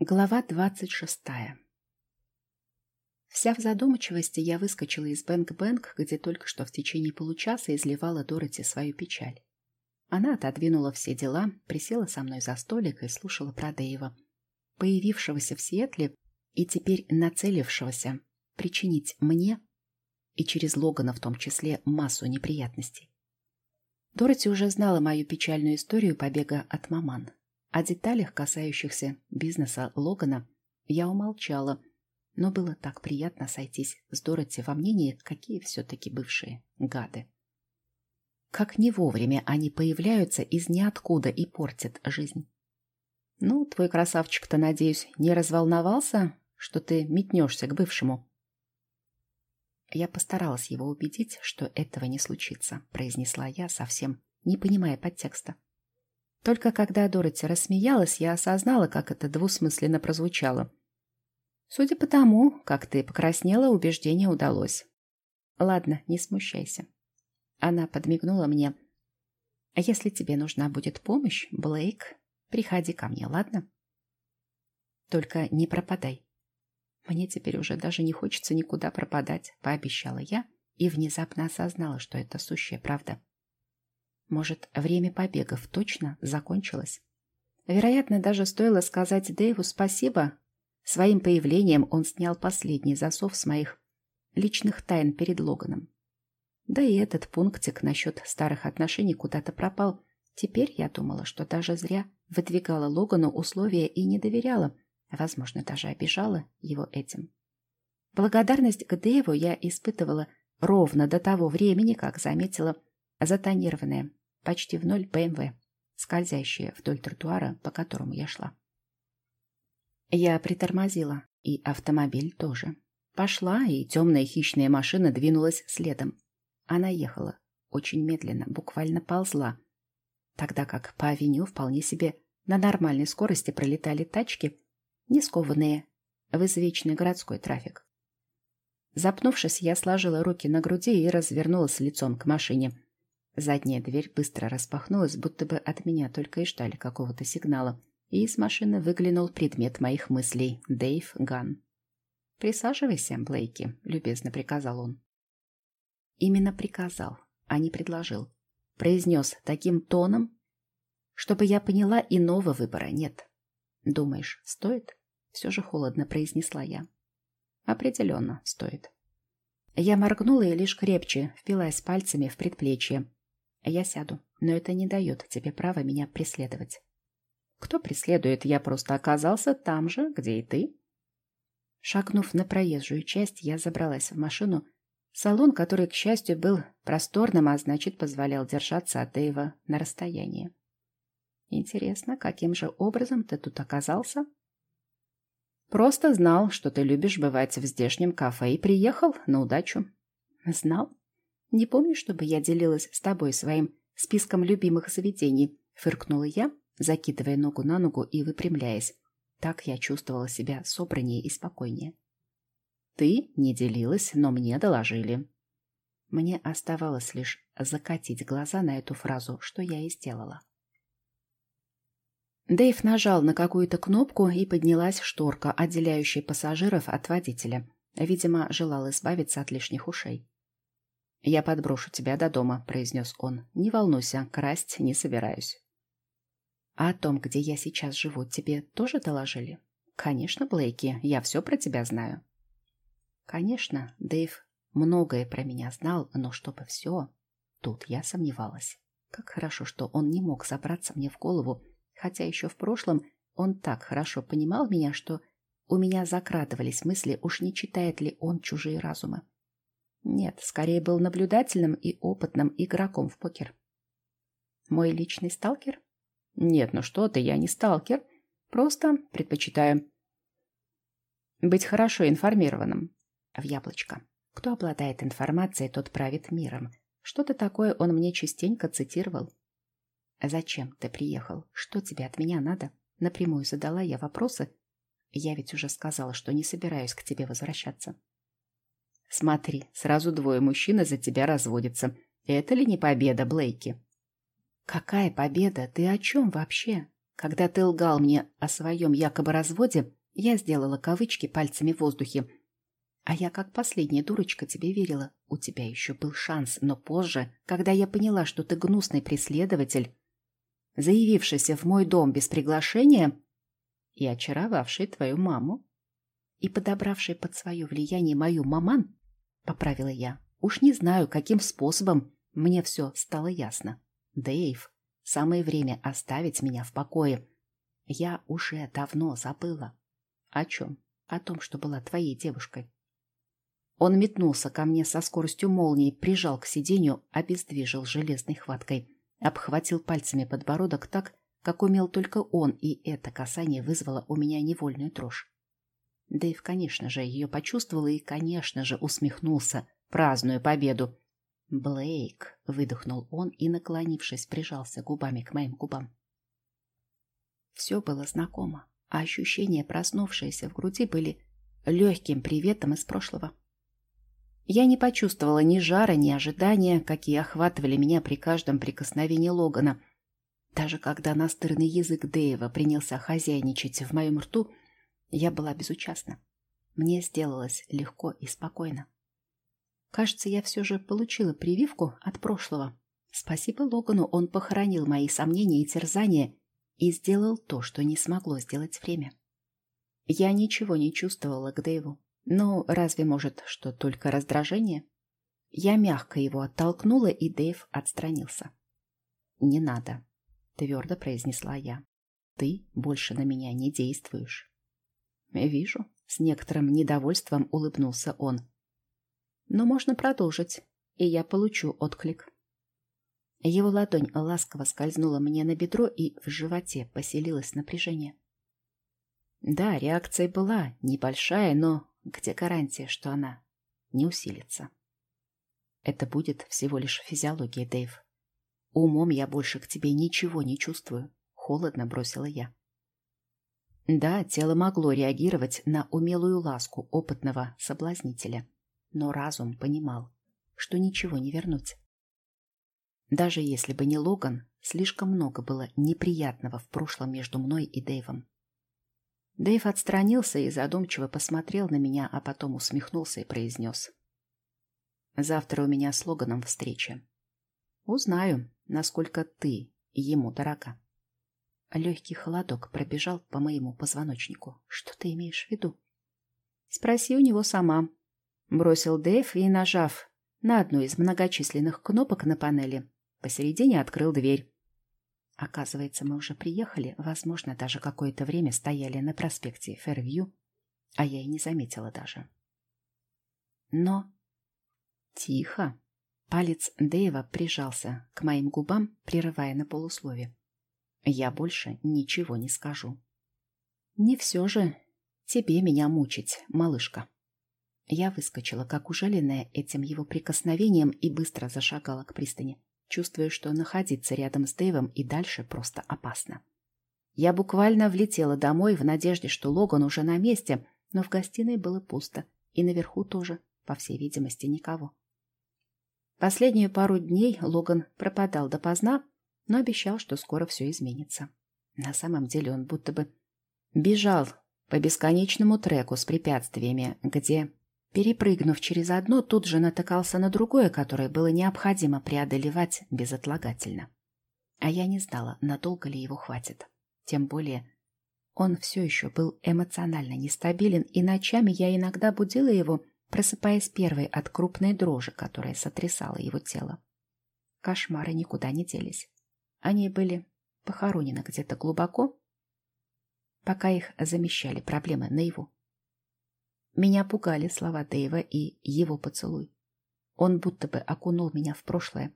Глава двадцать шестая Вся в задумчивости я выскочила из Бэнк-Бэнк, где только что в течение получаса изливала Дороти свою печаль. Она отодвинула все дела, присела со мной за столик и слушала про Дэйва, появившегося в Сиэтле и теперь нацелившегося причинить мне и через Логана в том числе массу неприятностей. Дороти уже знала мою печальную историю побега от маман. О деталях, касающихся бизнеса Логана, я умолчала, но было так приятно сойтись с Дороти во мнении, какие все-таки бывшие гады. Как не вовремя они появляются из ниоткуда и портят жизнь. Ну, твой красавчик-то, надеюсь, не разволновался, что ты метнешься к бывшему? Я постаралась его убедить, что этого не случится, произнесла я, совсем не понимая подтекста. Только когда Дороти рассмеялась, я осознала, как это двусмысленно прозвучало. Судя по тому, как ты покраснела, убеждение удалось. Ладно, не смущайся. Она подмигнула мне. А если тебе нужна будет помощь, Блейк, приходи ко мне, ладно? Только не пропадай. Мне теперь уже даже не хочется никуда пропадать, пообещала я и внезапно осознала, что это сущая правда. Может, время побегов точно закончилось? Вероятно, даже стоило сказать Дэйву спасибо. Своим появлением он снял последний засов с моих личных тайн перед Логаном. Да и этот пунктик насчет старых отношений куда-то пропал. Теперь я думала, что даже зря выдвигала Логану условия и не доверяла, возможно, даже обижала его этим. Благодарность к Дэйву я испытывала ровно до того времени, как заметила затонированное почти в ноль БМВ, скользящая вдоль тротуара, по которому я шла. Я притормозила, и автомобиль тоже. Пошла, и темная хищная машина двинулась следом. Она ехала очень медленно, буквально ползла, тогда как по авеню вполне себе на нормальной скорости пролетали тачки, не скованные в извечный городской трафик. Запнувшись, я сложила руки на груди и развернулась лицом к машине – Задняя дверь быстро распахнулась, будто бы от меня только и ждали какого-то сигнала, и из машины выглянул предмет моих мыслей — Дэйв Ган. «Присаживайся, Блейки», — любезно приказал он. Именно приказал, а не предложил. Произнес таким тоном, чтобы я поняла, иного выбора нет. «Думаешь, стоит?» — все же холодно произнесла я. «Определенно стоит». Я моргнула и лишь крепче впилась пальцами в предплечье, я сяду, но это не дает тебе права меня преследовать. Кто преследует? Я просто оказался там же, где и ты. Шагнув на проезжую часть, я забралась в машину. Салон, который, к счастью, был просторным, а значит, позволял держаться от Дэйва на расстоянии. Интересно, каким же образом ты тут оказался? Просто знал, что ты любишь бывать в здешнем кафе и приехал на удачу. Знал? Не помню, чтобы я делилась с тобой своим списком любимых заведений, фыркнула я, закидывая ногу на ногу и выпрямляясь. Так я чувствовала себя собраннее и спокойнее. Ты не делилась, но мне доложили. Мне оставалось лишь закатить глаза на эту фразу, что я и сделала. Дэйв нажал на какую-то кнопку, и поднялась шторка, отделяющая пассажиров от водителя. Видимо, желал избавиться от лишних ушей. «Я подброшу тебя до дома», — произнес он. «Не волнуйся, красть не собираюсь». «А о том, где я сейчас живу, тебе тоже доложили?» «Конечно, Блейки, я все про тебя знаю». «Конечно, Дэйв многое про меня знал, но чтобы все...» Тут я сомневалась. Как хорошо, что он не мог забраться мне в голову, хотя еще в прошлом он так хорошо понимал меня, что у меня закрадывались мысли, уж не читает ли он чужие разумы. Нет, скорее был наблюдательным и опытным игроком в покер. Мой личный сталкер? Нет, ну что ты, я не сталкер. Просто предпочитаю быть хорошо информированным. В яблочко. Кто обладает информацией, тот правит миром. Что-то такое он мне частенько цитировал. «Зачем ты приехал? Что тебе от меня надо?» Напрямую задала я вопросы. Я ведь уже сказала, что не собираюсь к тебе возвращаться. Смотри, сразу двое мужчин из-за тебя разводятся. Это ли не победа, Блейки? Какая победа? Ты о чем вообще? Когда ты лгал мне о своем якобы разводе, я сделала кавычки пальцами в воздухе. А я как последняя дурочка тебе верила. У тебя еще был шанс, но позже, когда я поняла, что ты гнусный преследователь, заявившийся в мой дом без приглашения и очаровавший твою маму, и подобравший под свое влияние мою маман, поправила я. Уж не знаю, каким способом мне все стало ясно. Дэйв, самое время оставить меня в покое. Я уже давно забыла. О чем? О том, что была твоей девушкой. Он метнулся ко мне со скоростью молнии, прижал к сиденью, обездвижил железной хваткой, обхватил пальцами подбородок так, как умел только он, и это касание вызвало у меня невольную дрожь. Дэйв, конечно же, ее почувствовал и, конечно же, усмехнулся, празднуя победу. «Блейк!» — выдохнул он и, наклонившись, прижался губами к моим губам. Все было знакомо, а ощущения, проснувшиеся в груди, были легким приветом из прошлого. Я не почувствовала ни жара, ни ожидания, какие охватывали меня при каждом прикосновении Логана. Даже когда настырный язык Дэйва принялся хозяйничать в моем рту, я была безучастна. Мне сделалось легко и спокойно. Кажется, я все же получила прививку от прошлого. Спасибо Логану, он похоронил мои сомнения и терзания и сделал то, что не смогло сделать время. Я ничего не чувствовала к Дэйву. Ну, разве может, что только раздражение? Я мягко его оттолкнула, и Дэйв отстранился. «Не надо», — твердо произнесла я. «Ты больше на меня не действуешь». «Вижу», — с некоторым недовольством улыбнулся он. «Но можно продолжить, и я получу отклик». Его ладонь ласково скользнула мне на бедро, и в животе поселилось напряжение. Да, реакция была небольшая, но где гарантия, что она не усилится? Это будет всего лишь физиология, Дэйв. Умом я больше к тебе ничего не чувствую, холодно бросила я. Да, тело могло реагировать на умелую ласку опытного соблазнителя, но разум понимал, что ничего не вернуть. Даже если бы не Логан, слишком много было неприятного в прошлом между мной и Дэйвом. Дэйв отстранился и задумчиво посмотрел на меня, а потом усмехнулся и произнес. «Завтра у меня с Логаном встреча. Узнаю, насколько ты ему дорога». Легкий холодок пробежал по моему позвоночнику. Что ты имеешь в виду? Спроси у него сама. Бросил Дэйв и, нажав на одну из многочисленных кнопок на панели, посередине открыл дверь. Оказывается, мы уже приехали, возможно, даже какое-то время стояли на проспекте Фэрвью, а я и не заметила даже. Но... Тихо. Палец Дэйва прижался к моим губам, прерывая на полуслове. Я больше ничего не скажу. Не все же тебе меня мучить, малышка. Я выскочила, как ужаленная этим его прикосновением, и быстро зашагала к пристани, чувствуя, что находиться рядом с Дэйвом и дальше просто опасно. Я буквально влетела домой в надежде, что Логан уже на месте, но в гостиной было пусто, и наверху тоже, по всей видимости, никого. Последнюю пару дней Логан пропадал допоздна, но обещал, что скоро все изменится. На самом деле он будто бы бежал по бесконечному треку с препятствиями, где, перепрыгнув через одно, тут же натыкался на другое, которое было необходимо преодолевать безотлагательно. А я не знала, надолго ли его хватит. Тем более он все еще был эмоционально нестабилен, и ночами я иногда будила его, просыпаясь первой от крупной дрожи, которая сотрясала его тело. Кошмары никуда не делись. Они были похоронены где-то глубоко, пока их замещали проблемы наяву. Меня пугали слова Дэйва и его поцелуй. Он будто бы окунул меня в прошлое.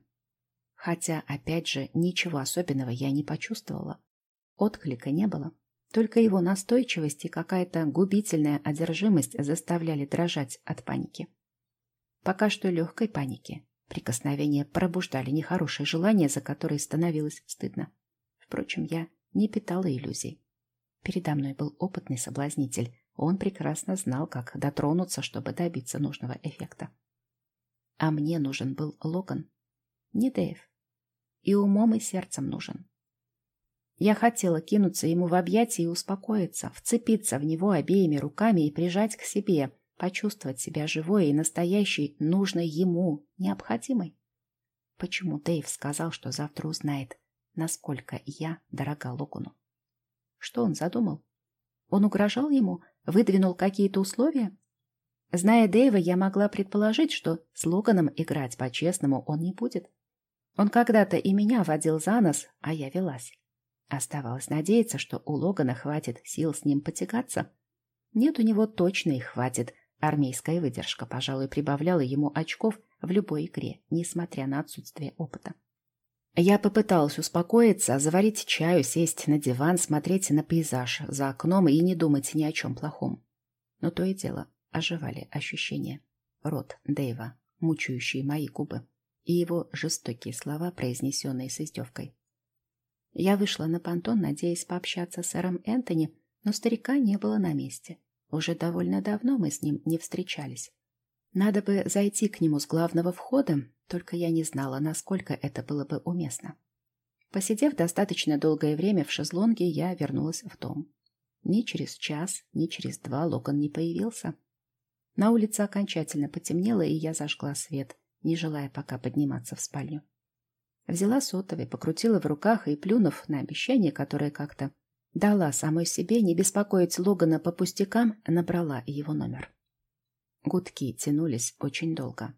Хотя, опять же, ничего особенного я не почувствовала. Отклика не было. Только его настойчивость и какая-то губительная одержимость заставляли дрожать от паники. Пока что легкой паники, Прикосновения пробуждали нехорошее желание, за которое становилось стыдно. Впрочем, я не питала иллюзий. Передо мной был опытный соблазнитель. Он прекрасно знал, как дотронуться, чтобы добиться нужного эффекта. А мне нужен был Логан, не Дэйв. И умом, и сердцем нужен. Я хотела кинуться ему в объятия и успокоиться, вцепиться в него обеими руками и прижать к себе, почувствовать себя живой и настоящей, нужной ему, необходимой. Почему Дэйв сказал, что завтра узнает, насколько я дорога Логуну? Что он задумал? Он угрожал ему, выдвинул какие-то условия? Зная Дэйва, я могла предположить, что с Логаном играть по-честному он не будет. Он когда-то и меня водил за нос, а я велась. Оставалось надеяться, что у Логана хватит сил с ним потягаться. Нет, у него точно их хватит. Армейская выдержка, пожалуй, прибавляла ему очков в любой игре, несмотря на отсутствие опыта. Я попыталась успокоиться, заварить чаю, сесть на диван, смотреть на пейзаж за окном и не думать ни о чем плохом. Но то и дело оживали ощущения. Рот Дэйва, мучающий мои губы, и его жестокие слова, произнесенные с издевкой. Я вышла на понтон, надеясь пообщаться с сэром Энтони, но старика не было на месте. Уже довольно давно мы с ним не встречались. Надо бы зайти к нему с главного входа, только я не знала, насколько это было бы уместно. Посидев достаточно долгое время в шезлонге, я вернулась в дом. Ни через час, ни через два Логан не появился. На улице окончательно потемнело, и я зажгла свет, не желая пока подниматься в спальню. Взяла сотовый, покрутила в руках и, плюнув на обещание, которое как-то дала самой себе не беспокоить Логана по пустякам, набрала его номер. Гудки тянулись очень долго.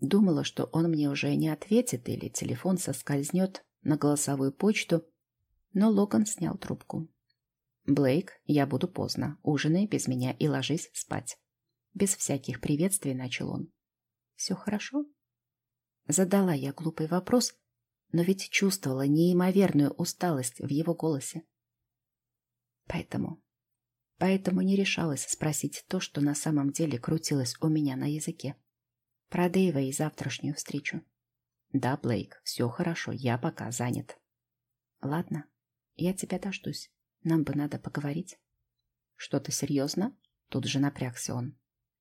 Думала, что он мне уже не ответит или телефон соскользнет на голосовую почту, но Логан снял трубку. «Блейк, я буду поздно. Ужинай без меня и ложись спать». Без всяких приветствий начал он. «Все хорошо?» Задала я глупый вопрос, но ведь чувствовала неимоверную усталость в его голосе. Поэтому... Поэтому не решалась спросить то, что на самом деле крутилось у меня на языке. Про Дэйва и завтрашнюю встречу. Да, Блейк, все хорошо, я пока занят. Ладно, я тебя дождусь. Нам бы надо поговорить. Что-то серьезно? Тут же напрягся он.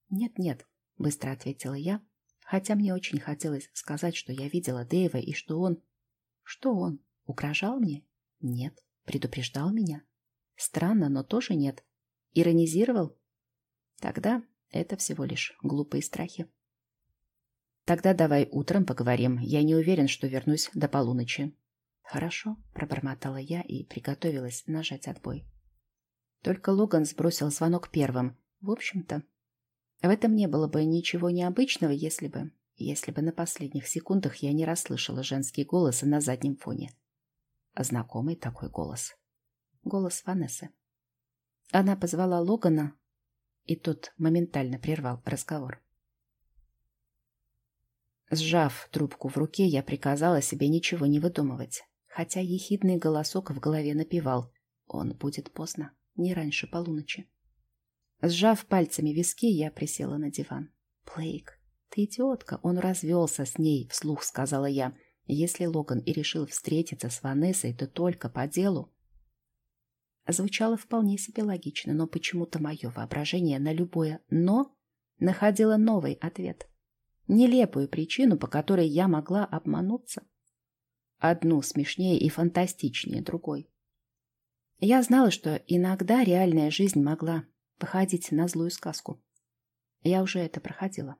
Нет-нет, быстро ответила я, хотя мне очень хотелось сказать, что я видела Дэйва и что он что он? Угрожал мне? Нет. Предупреждал меня? Странно, но тоже нет. Иронизировал? Тогда это всего лишь глупые страхи. Тогда давай утром поговорим. Я не уверен, что вернусь до полуночи. Хорошо, пробормотала я и приготовилась нажать отбой. Только Логан сбросил звонок первым. В общем-то, в этом не было бы ничего необычного, если бы если бы на последних секундах я не расслышала женский голос на заднем фоне. Знакомый такой голос. Голос Ванессы. Она позвала Логана, и тот моментально прервал разговор. Сжав трубку в руке, я приказала себе ничего не выдумывать, хотя ехидный голосок в голове напевал «Он будет поздно, не раньше полуночи». Сжав пальцами виски, я присела на диван. Блейк. «Ты идиотка, он развелся с ней», — вслух сказала я. «Если Логан и решил встретиться с Ванессой, то только по делу». Звучало вполне себе логично, но почему-то мое воображение на любое «но» находило новый ответ. Нелепую причину, по которой я могла обмануться. Одну смешнее и фантастичнее другой. Я знала, что иногда реальная жизнь могла походить на злую сказку. Я уже это проходила.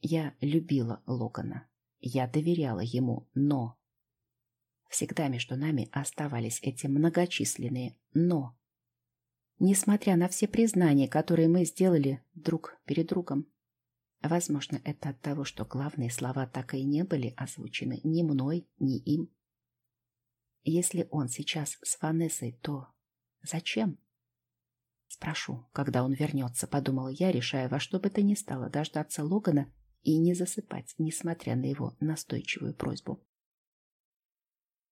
Я любила Логана. Я доверяла ему, но... Всегда между нами оставались эти многочисленные «но». Несмотря на все признания, которые мы сделали друг перед другом. Возможно, это от того, что главные слова так и не были озвучены ни мной, ни им. Если он сейчас с Ванессой, то зачем? Спрошу, когда он вернется, подумала я, решая во что бы то ни стало дождаться Логана и не засыпать, несмотря на его настойчивую просьбу.